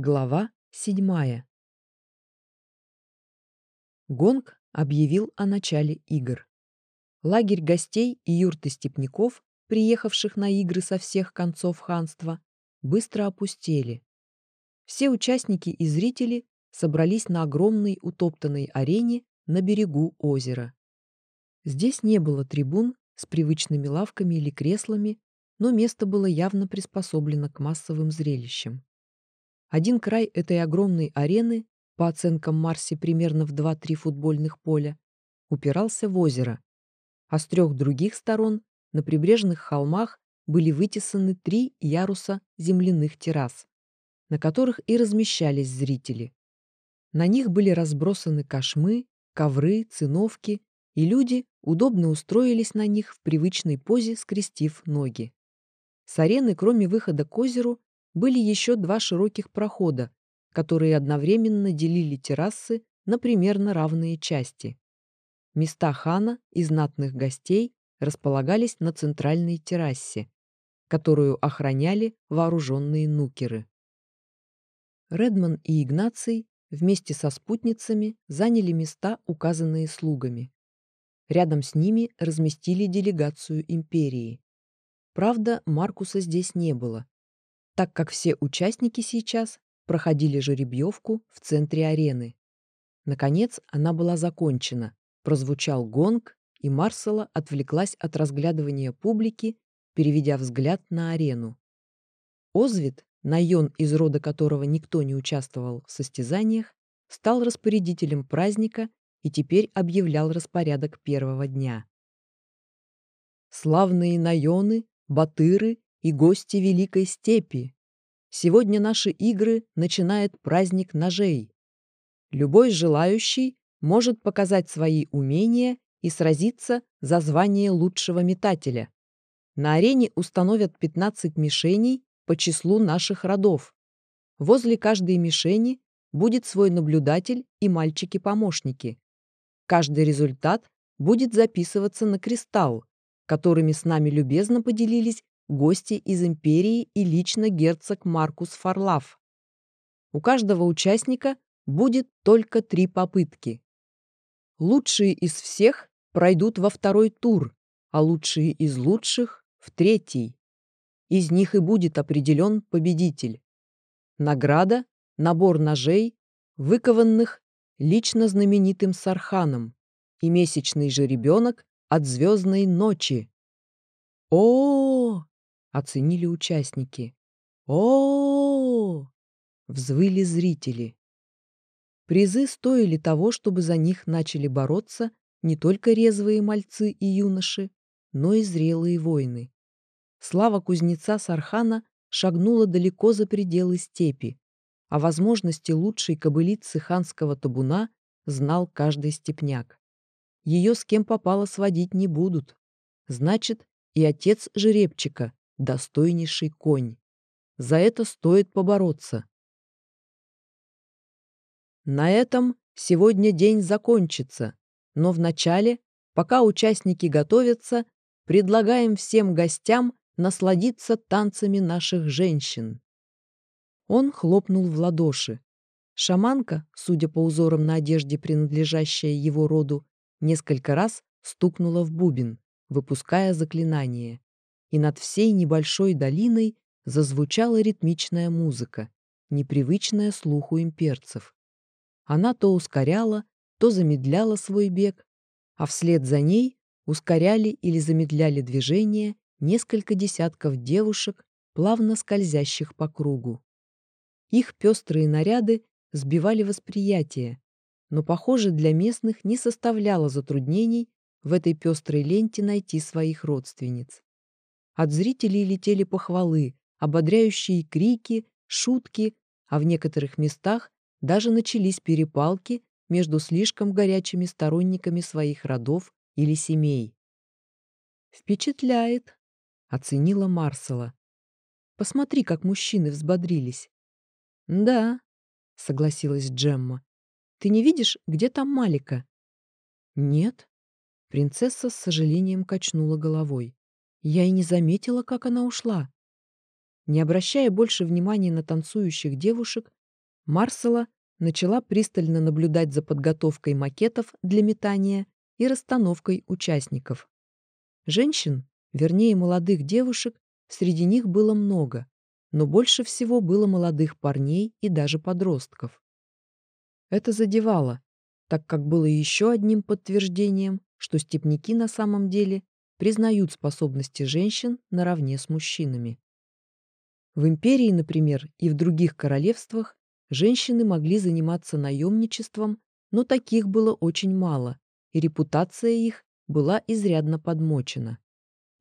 Глава седьмая. Гонг объявил о начале игр. Лагерь гостей и юрты степняков, приехавших на игры со всех концов ханства, быстро опустели. Все участники и зрители собрались на огромной утоптанной арене на берегу озера. Здесь не было трибун с привычными лавками или креслами, но место было явно приспособлено к массовым зрелищам. Один край этой огромной арены, по оценкам Марси примерно в 2-3 футбольных поля, упирался в озеро, а с трех других сторон на прибрежных холмах были вытесаны три яруса земляных террас, на которых и размещались зрители. На них были разбросаны кошмы, ковры, циновки, и люди удобно устроились на них в привычной позе, скрестив ноги. С арены, кроме выхода к озеру, были еще два широких прохода, которые одновременно делили террасы на примерно равные части. Места хана и знатных гостей располагались на центральной террасе, которую охраняли вооруженные нукеры. Редман и Игнаций вместе со спутницами заняли места, указанные слугами. Рядом с ними разместили делегацию империи. Правда, Маркуса здесь не было, так как все участники сейчас проходили жеребьевку в центре арены. Наконец она была закончена, прозвучал гонг, и Марсела отвлеклась от разглядывания публики, переведя взгляд на арену. Озвит, Найон, из рода которого никто не участвовал в состязаниях, стал распорядителем праздника и теперь объявлял распорядок первого дня. Славные Найоны, Батыры и гости Великой Степи. Сегодня наши игры начинает праздник ножей. Любой желающий может показать свои умения и сразиться за звание лучшего метателя. На арене установят 15 мишеней по числу наших родов. Возле каждой мишени будет свой наблюдатель и мальчики-помощники. Каждый результат будет записываться на кристалл, которыми с нами любезно поделились гости из империи и лично герцог Маркус Фарлав. У каждого участника будет только три попытки. Лучшие из всех пройдут во второй тур, а лучшие из лучших — в третий. Из них и будет определен победитель. Награда — набор ножей, выкованных лично знаменитым Сарханом, и месячный жеребенок от звездной ночи. О, -о, -о, оценили участники. О, -о, взвыли зрители. Призы стоили того, чтобы за них начали бороться не только резвые мальцы и юноши, но и зрелые воины. Слава кузнеца Сархана шагнула далеко за пределы степи, а возможности лучшей кобылицы ханского табуна знал каждый степняк. Ее с кем попало сводить не будут. Значит, и отец жеребчика достойнейший конь. За это стоит побороться. На этом сегодня день закончится, но вначале, пока участники готовятся, предлагаем всем гостям насладиться танцами наших женщин. Он хлопнул в ладоши. Шаманка, судя по узорам на одежде, принадлежащая его роду, несколько раз стукнула в бубен, выпуская заклинание и над всей небольшой долиной зазвучала ритмичная музыка, непривычная слуху имперцев. Она то ускоряла, то замедляла свой бег, а вслед за ней ускоряли или замедляли движение несколько десятков девушек, плавно скользящих по кругу. Их пестрые наряды сбивали восприятие, но, похоже, для местных не составляло затруднений в этой пестрой ленте найти своих родственниц. От зрителей летели похвалы, ободряющие крики, шутки, а в некоторых местах даже начались перепалки между слишком горячими сторонниками своих родов или семей. «Впечатляет», — оценила Марсела. «Посмотри, как мужчины взбодрились». «Да», — согласилась Джемма. «Ты не видишь, где там Малика?» «Нет». Принцесса с сожалением качнула головой. Я и не заметила, как она ушла. Не обращая больше внимания на танцующих девушек, Марсела начала пристально наблюдать за подготовкой макетов для метания и расстановкой участников. Женщин, вернее молодых девушек, среди них было много, но больше всего было молодых парней и даже подростков. Это задевало, так как было еще одним подтверждением, что степняки на самом деле признают способности женщин наравне с мужчинами. В империи, например, и в других королевствах женщины могли заниматься наемничеством, но таких было очень мало, и репутация их была изрядно подмочена.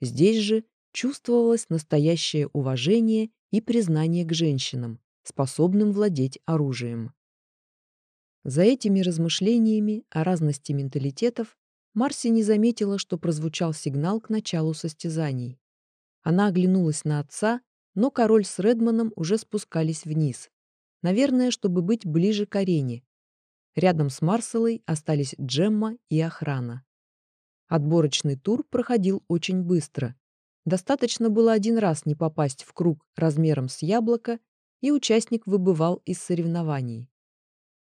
Здесь же чувствовалось настоящее уважение и признание к женщинам, способным владеть оружием. За этими размышлениями о разности менталитетов Марси не заметила, что прозвучал сигнал к началу состязаний. Она оглянулась на отца, но король с Редманом уже спускались вниз. Наверное, чтобы быть ближе к арене. Рядом с Марселой остались Джемма и охрана. Отборочный тур проходил очень быстро. Достаточно было один раз не попасть в круг размером с яблоко, и участник выбывал из соревнований.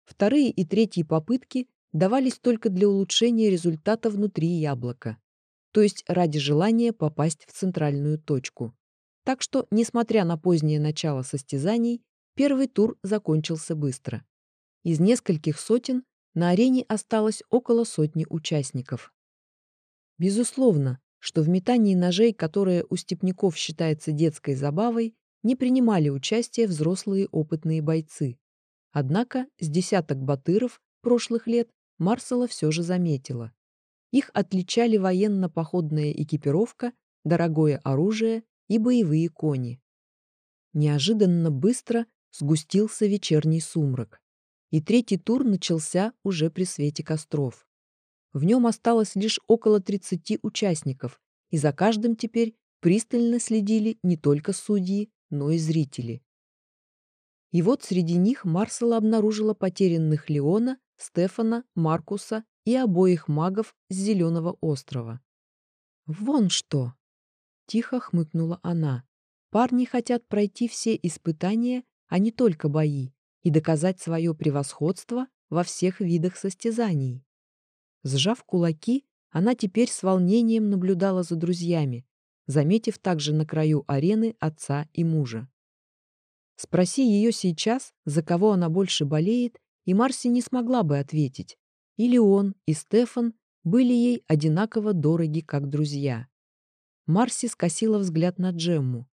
Вторые и третьи попытки давались только для улучшения результата внутри яблока, то есть ради желания попасть в центральную точку. Так что, несмотря на позднее начало состязаний, первый тур закончился быстро. Из нескольких сотен на арене осталось около сотни участников. Безусловно, что в метании ножей, которое у степняков считается детской забавой, не принимали участие взрослые опытные бойцы. Однако с десяток батыров прошлых лет Марсела все же заметила. Их отличали военно-походная экипировка, дорогое оружие и боевые кони. Неожиданно быстро сгустился вечерний сумрак, и третий тур начался уже при свете костров. В нем осталось лишь около 30 участников, и за каждым теперь пристально следили не только судьи, но и зрители. И вот среди них Марсела обнаружила потерянных Леона, Стефана, Маркуса и обоих магов с Зеленого острова. «Вон что!» — тихо хмыкнула она. «Парни хотят пройти все испытания, а не только бои, и доказать свое превосходство во всех видах состязаний». Сжав кулаки, она теперь с волнением наблюдала за друзьями, заметив также на краю арены отца и мужа. Спроси ее сейчас, за кого она больше болеет, и Марси не смогла бы ответить. Или он, и Стефан были ей одинаково дороги, как друзья. Марси скосила взгляд на Джемму.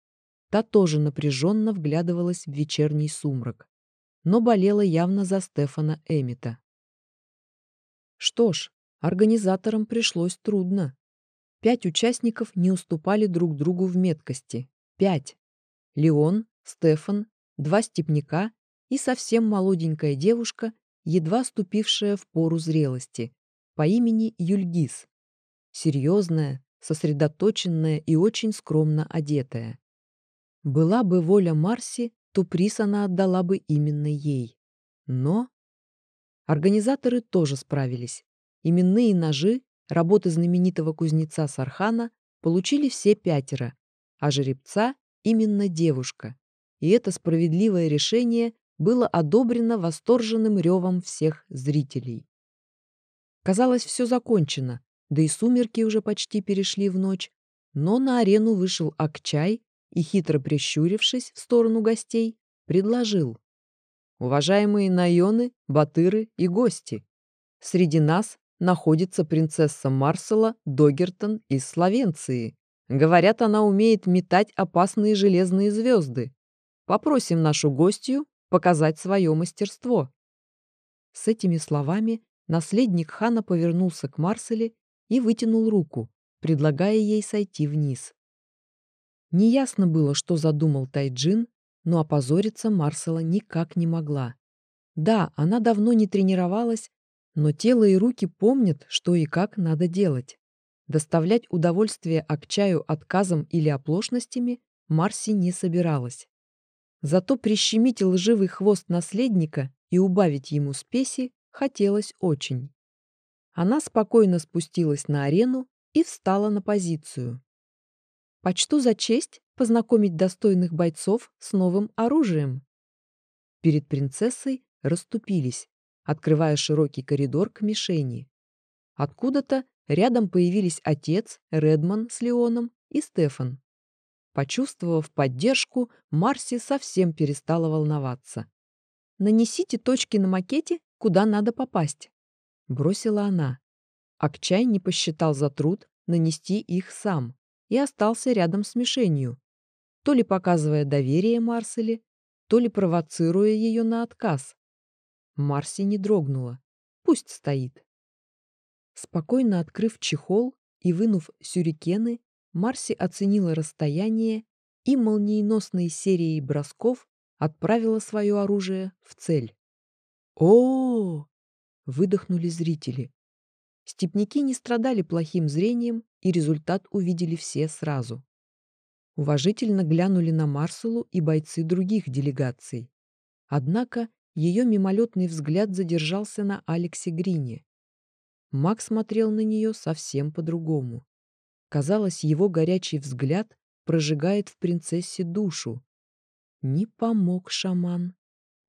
Та тоже напряженно вглядывалась в вечерний сумрак, но болела явно за Стефана Эмита. Что ж, организаторам пришлось трудно. Пять участников не уступали друг другу в меткости. Пять. Леон, Стефан, два степняка и совсем молоденькая девушка, едва ступившая в пору зрелости, по имени Юльгиз. Серьезная, сосредоточенная и очень скромно одетая. Была бы воля Марси, то приз она отдала бы именно ей. Но организаторы тоже справились. Именные ножи, работы знаменитого кузнеца Сархана, получили все пятеро, а жеребца именно девушка и это справедливое решение было одобрено восторженным ревом всех зрителей. Казалось, все закончено, да и сумерки уже почти перешли в ночь, но на арену вышел Акчай и, хитро прищурившись в сторону гостей, предложил. «Уважаемые Найоны, Батыры и гости, среди нас находится принцесса Марсела Догертон из Словенции. Говорят, она умеет метать опасные железные звезды. Попросим нашу гостью показать свое мастерство». С этими словами наследник хана повернулся к Марселе и вытянул руку, предлагая ей сойти вниз. Неясно было, что задумал Тайджин, но опозориться Марсела никак не могла. Да, она давно не тренировалась, но тело и руки помнят, что и как надо делать. Доставлять удовольствие Акчаю отказом или оплошностями Марси не собиралась. Зато прищемить лживый хвост наследника и убавить ему спеси хотелось очень. Она спокойно спустилась на арену и встала на позицию. «Почту за честь познакомить достойных бойцов с новым оружием», перед принцессой расступились, открывая широкий коридор к мишени. Откуда-то рядом появились отец, Редман с Леоном и Стефан. Почувствовав поддержку, Марси совсем перестала волноваться. «Нанесите точки на макете, куда надо попасть», — бросила она. Акчай не посчитал за труд нанести их сам и остался рядом с мишенью, то ли показывая доверие Марселе, то ли провоцируя ее на отказ. Марси не дрогнула. Пусть стоит. Спокойно открыв чехол и вынув сюрикены, Марси оценила расстояние и молниеносной серией бросков отправила свое оружие в цель. о, -о, -о выдохнули зрители. Степники не страдали плохим зрением, и результат увидели все сразу. Уважительно глянули на Марселу и бойцы других делегаций. Однако ее мимолетный взгляд задержался на Алексе Грине. Макс смотрел на нее совсем по-другому. Казалось, его горячий взгляд прожигает в принцессе душу. Не помог шаман.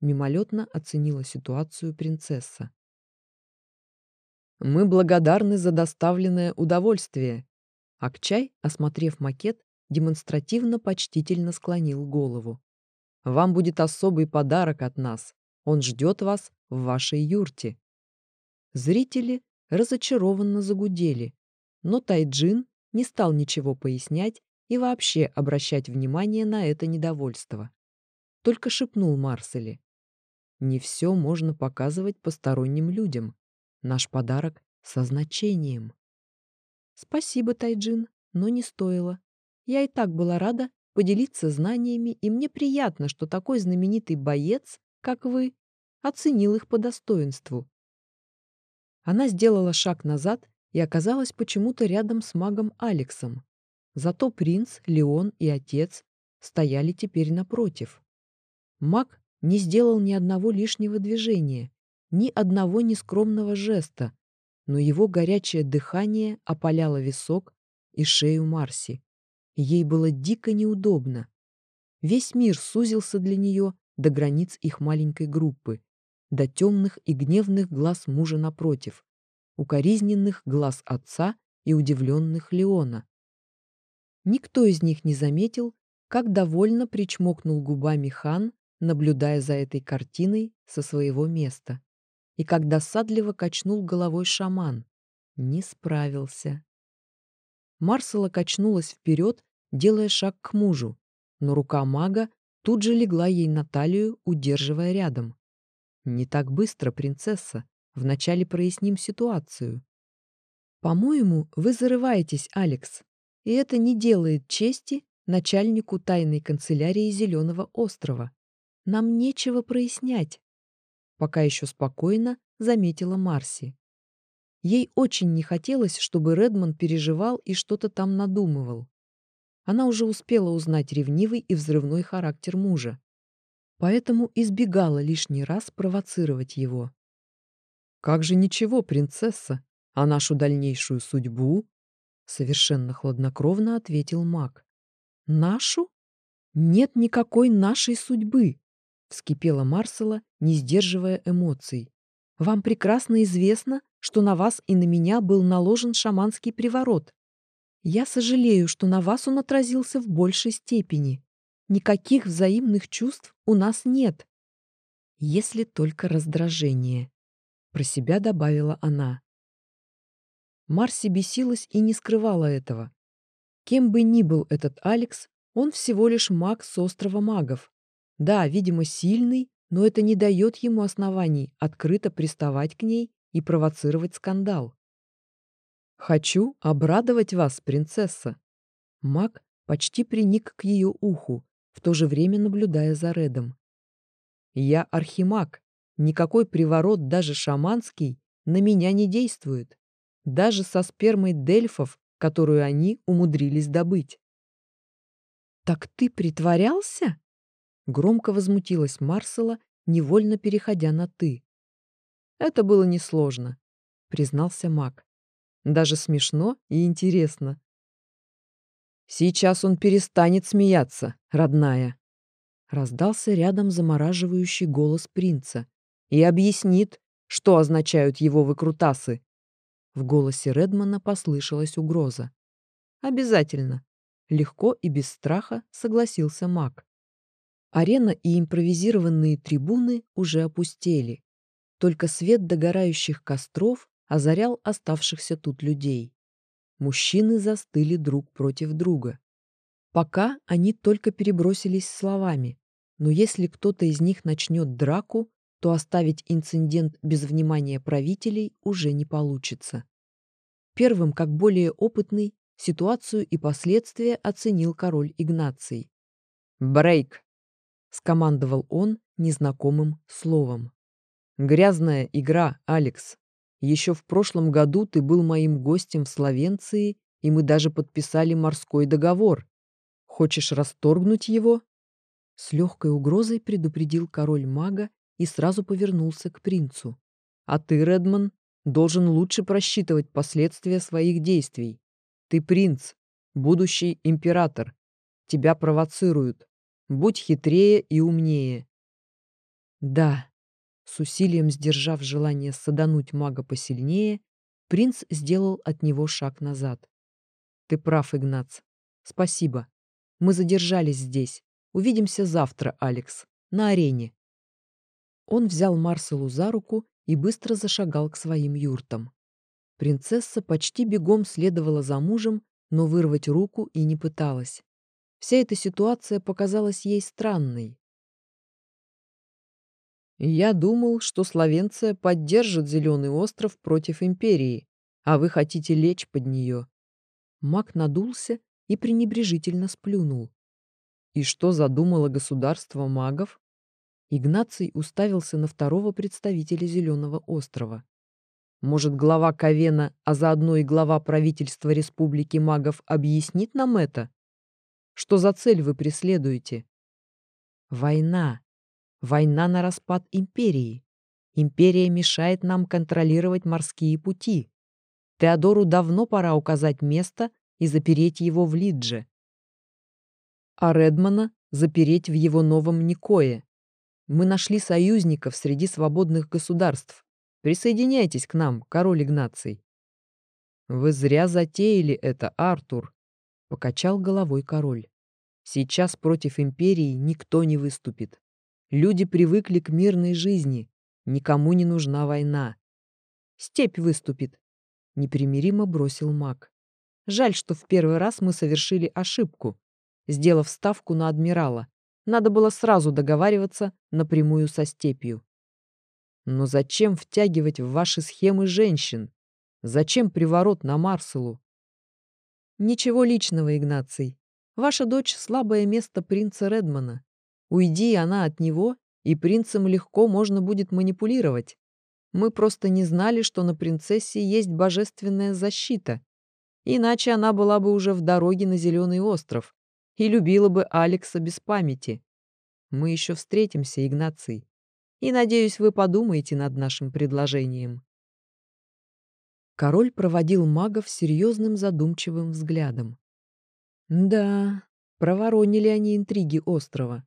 Мимолетно оценила ситуацию принцесса. «Мы благодарны за доставленное удовольствие». Акчай, осмотрев макет, демонстративно почтительно склонил голову. «Вам будет особый подарок от нас. Он ждет вас в вашей юрте». Зрители разочарованно загудели, но Тайджин не стал ничего пояснять и вообще обращать внимание на это недовольство. Только шепнул Марселе. «Не все можно показывать посторонним людям. Наш подарок со значением». «Спасибо, Тайджин, но не стоило. Я и так была рада поделиться знаниями, и мне приятно, что такой знаменитый боец, как вы, оценил их по достоинству». Она сделала шаг назад и оказалась почему-то рядом с магом Алексом. Зато принц, Леон и отец стояли теперь напротив. Маг не сделал ни одного лишнего движения, ни одного нескромного жеста, но его горячее дыхание опаляло висок и шею Марси. Ей было дико неудобно. Весь мир сузился для нее до границ их маленькой группы, до темных и гневных глаз мужа напротив, укоризненных глаз отца и удивленных Леона. Никто из них не заметил, как довольно причмокнул губами хан, наблюдая за этой картиной со своего места, и как досадливо качнул головой шаман. Не справился. Марсела качнулась вперед, делая шаг к мужу, но рука мага тут же легла ей на талию, удерживая рядом. «Не так быстро, принцесса. Вначале проясним ситуацию. По-моему, вы зарываетесь, Алекс, и это не делает чести начальнику тайной канцелярии Зеленого острова. Нам нечего прояснять. Пока еще спокойно заметила Марси. Ей очень не хотелось, чтобы Редман переживал и что-то там надумывал. Она уже успела узнать ревнивый и взрывной характер мужа. Поэтому избегала лишний раз провоцировать его. «Как же ничего, принцесса, а нашу дальнейшую судьбу?» Совершенно хладнокровно ответил маг. «Нашу? Нет никакой нашей судьбы!» Вскипела Марсела, не сдерживая эмоций. «Вам прекрасно известно, что на вас и на меня был наложен шаманский приворот. Я сожалею, что на вас он отразился в большей степени. Никаких взаимных чувств у нас нет. Если только раздражение. Про себя добавила она. Марси бесилась и не скрывала этого. Кем бы ни был этот Алекс, он всего лишь маг с острова магов. Да, видимо, сильный, но это не дает ему оснований открыто приставать к ней и провоцировать скандал. «Хочу обрадовать вас, принцесса!» Маг почти приник к ее уху, в то же время наблюдая за Редом. «Я архимаг, Никакой приворот, даже шаманский, на меня не действует. Даже со спермой дельфов, которую они умудрились добыть. «Так ты притворялся?» Громко возмутилась Марсела, невольно переходя на «ты». «Это было несложно», — признался маг. «Даже смешно и интересно». «Сейчас он перестанет смеяться, родная», Раздался рядом замораживающий голос принца. «И объяснит, что означают его выкрутасы!» В голосе Редмана послышалась угроза. «Обязательно!» Легко и без страха согласился маг. Арена и импровизированные трибуны уже опустели. Только свет догорающих костров озарял оставшихся тут людей. Мужчины застыли друг против друга. Пока они только перебросились словами, но если кто-то из них начнет драку, то оставить инцидент без внимания правителей уже не получится. Первым, как более опытный, ситуацию и последствия оценил король Игнаций. «Брейк!» — скомандовал он незнакомым словом. «Грязная игра, Алекс. Еще в прошлом году ты был моим гостем в Словенции, и мы даже подписали морской договор. Хочешь расторгнуть его?» С легкой угрозой предупредил король мага и сразу повернулся к принцу. «А ты, Редман, должен лучше просчитывать последствия своих действий. Ты принц, будущий император. Тебя провоцируют. Будь хитрее и умнее». «Да», с усилием сдержав желание садануть мага посильнее, принц сделал от него шаг назад. «Ты прав, Игнац. Спасибо. Мы задержались здесь. Увидимся завтра, Алекс, на арене». Он взял Марселу за руку и быстро зашагал к своим юртам. Принцесса почти бегом следовала за мужем, но вырвать руку и не пыталась. Вся эта ситуация показалась ей странной. «Я думал, что Словенция поддержит Зеленый остров против Империи, а вы хотите лечь под нее». Мак надулся и пренебрежительно сплюнул. «И что задумало государство магов?» Игнаций уставился на второго представителя Зеленого острова. Может, глава Ковена, а заодно и глава правительства Республики магов объяснит нам это? Что за цель вы преследуете? Война. Война на распад империи. Империя мешает нам контролировать морские пути. Теодору давно пора указать место и запереть его в Лидже. А Редмана запереть в его новом Никое. Мы нашли союзников среди свободных государств. Присоединяйтесь к нам, король Игнаций. Вы зря затеяли это, Артур, покачал головой король. Сейчас против империи никто не выступит. Люди привыкли к мирной жизни, никому не нужна война. Степь выступит, непримиримо бросил маг. Жаль, что в первый раз мы совершили ошибку, сделав ставку на адмирала. Надо было сразу договариваться напрямую со степью. Но зачем втягивать в ваши схемы женщин? Зачем приворот на Марселу? Ничего личного, Игнаций. Ваша дочь — слабое место принца Редмана. Уйди она от него, и принцем легко можно будет манипулировать. Мы просто не знали, что на принцессе есть божественная защита. Иначе она была бы уже в дороге на Зеленый остров и любила бы Алекса без памяти. Мы еще встретимся, Игнаций и, надеюсь, вы подумаете над нашим предложением». Король проводил магов серьезным задумчивым взглядом. Да, проворонили они интриги острова.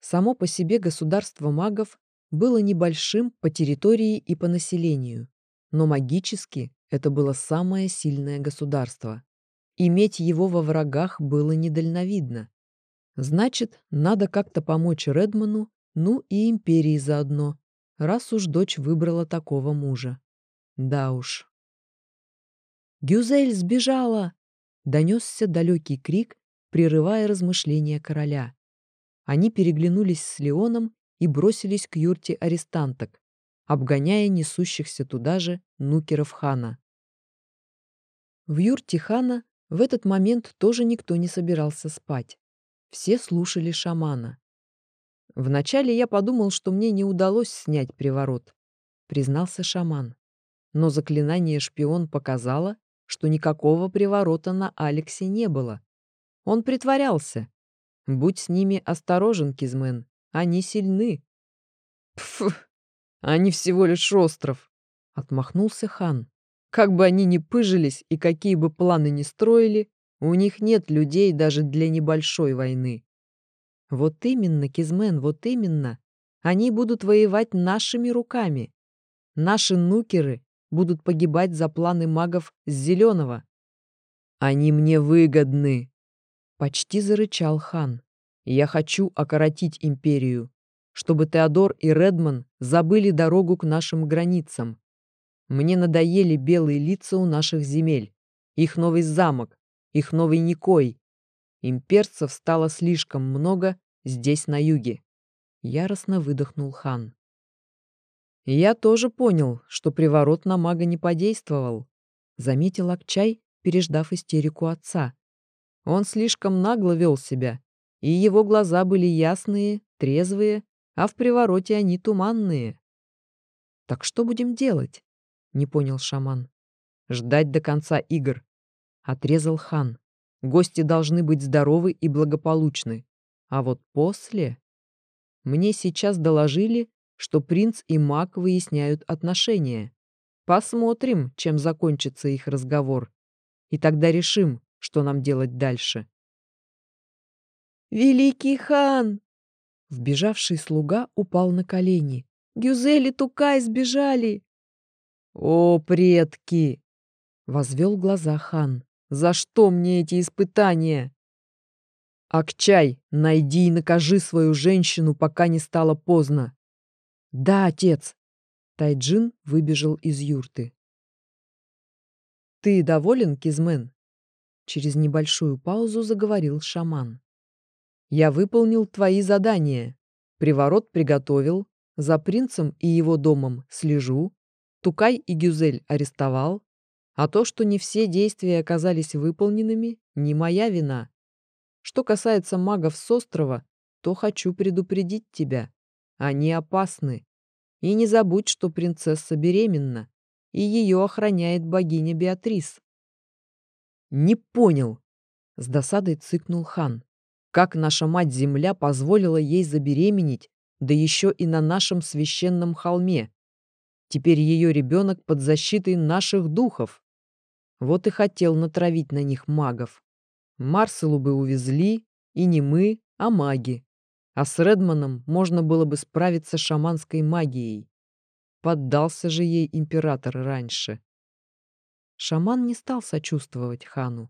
Само по себе государство магов было небольшим по территории и по населению, но магически это было самое сильное государство. Иметь его во врагах было недальновидно. Значит, надо как-то помочь Редману ну и империи заодно, раз уж дочь выбрала такого мужа. Да уж. «Гюзель сбежала!» — донесся далекий крик, прерывая размышления короля. Они переглянулись с Леоном и бросились к юрте арестанток, обгоняя несущихся туда же нукеров хана. В юрте хана в этот момент тоже никто не собирался спать. Все слушали шамана. Вначале я подумал, что мне не удалось снять приворот, признался шаман. Но заклинание шпион показало, что никакого приворота на Алексе не было. Он притворялся. Будь с ними осторожен, Кизмен, они сильны. Пф, они всего лишь остров, отмахнулся хан. Как бы они ни пыжились и какие бы планы ни строили, у них нет людей даже для небольшой войны. Вот именно, Кизмен, вот именно. Они будут воевать нашими руками. Наши нукеры будут погибать за планы магов с Зеленого. Они мне выгодны, почти зарычал хан. Я хочу окоротить империю, чтобы Теодор и Редман забыли дорогу к нашим границам. Мне надоели белые лица у наших земель, их новый замок, их новый Никой. Имперцев стало слишком много здесь, на юге. Яростно выдохнул хан. Я тоже понял, что приворот на мага не подействовал, заметил Акчай, переждав истерику отца. Он слишком нагло вел себя, и его глаза были ясные, трезвые, а в привороте они туманные. «Так что будем делать?» — не понял шаман. «Ждать до конца игр», — отрезал хан. «Гости должны быть здоровы и благополучны. А вот после...» Мне сейчас доложили, что принц и маг выясняют отношения. Посмотрим, чем закончится их разговор. И тогда решим, что нам делать дальше. «Великий хан!» Вбежавший слуга упал на колени. «Гюзель и Тукай сбежали!» «О, предки!» — возвел глаза хан. «За что мне эти испытания?» «Акчай, найди и накажи свою женщину, пока не стало поздно!» «Да, отец!» Тайджин выбежал из юрты. «Ты доволен, Кизмен?» Через небольшую паузу заговорил шаман. «Я выполнил твои задания. Приворот приготовил, за принцем и его домом слежу, Тукай и Гюзель арестовал, а то, что не все действия оказались выполненными, не моя вина. Что касается магов с острова, то хочу предупредить тебя. Они опасны. И не забудь, что принцесса беременна и ее охраняет богиня Беатрис. «Не понял!» — с досадой цыкнул хан. «Как наша мать-земля позволила ей забеременеть, да еще и на нашем священном холме? Теперь ее ребенок под защитой наших духов. Вот и хотел натравить на них магов. Марселу бы увезли, и не мы, а маги. А с Редманом можно было бы справиться шаманской магией. Поддался же ей император раньше. Шаман не стал сочувствовать хану.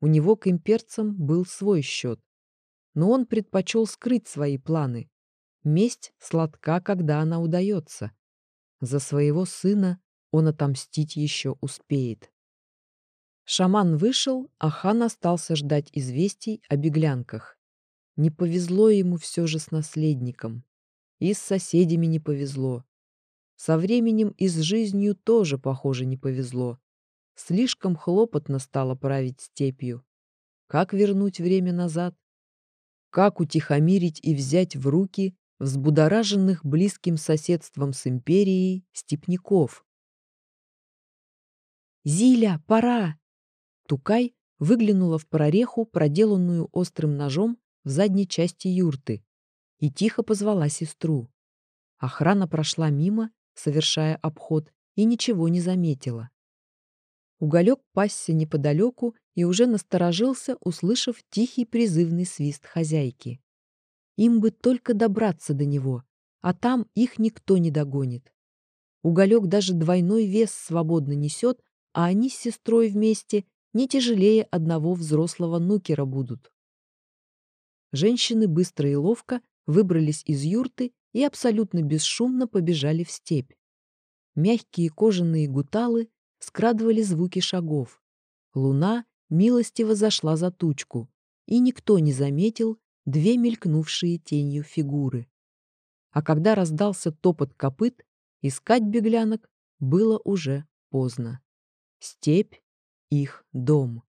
У него к имперцам был свой счет. Но он предпочел скрыть свои планы. Месть сладка, когда она удается. За своего сына он отомстить еще успеет. Шаман вышел, а хан остался ждать известий о беглянках. Не повезло ему все же с наследником. И с соседями не повезло. Со временем и с жизнью тоже, похоже, не повезло. Слишком хлопотно стало править степью. Как вернуть время назад? Как утихомирить и взять в руки взбудораженных близким соседством с империей степняков? «Зиля, пора!» Тукай выглянула в прореху, проделанную острым ножом в задней части юрты, и тихо позвала сестру. Охрана прошла мимо, совершая обход, и ничего не заметила. Уголек пасся неподалеку и уже насторожился, услышав тихий призывный свист хозяйки. Им бы только добраться до него, а там их никто не догонит. Уголек даже двойной вес свободно несет, а они с сестрой вместе не тяжелее одного взрослого нукера будут. Женщины быстро и ловко выбрались из юрты и абсолютно бесшумно побежали в степь. Мягкие кожаные гуталы скрадывали звуки шагов. Луна милостиво зашла за тучку, и никто не заметил две мелькнувшие тенью фигуры. А когда раздался топот копыт, искать беглянок было уже поздно. Степь — их дом.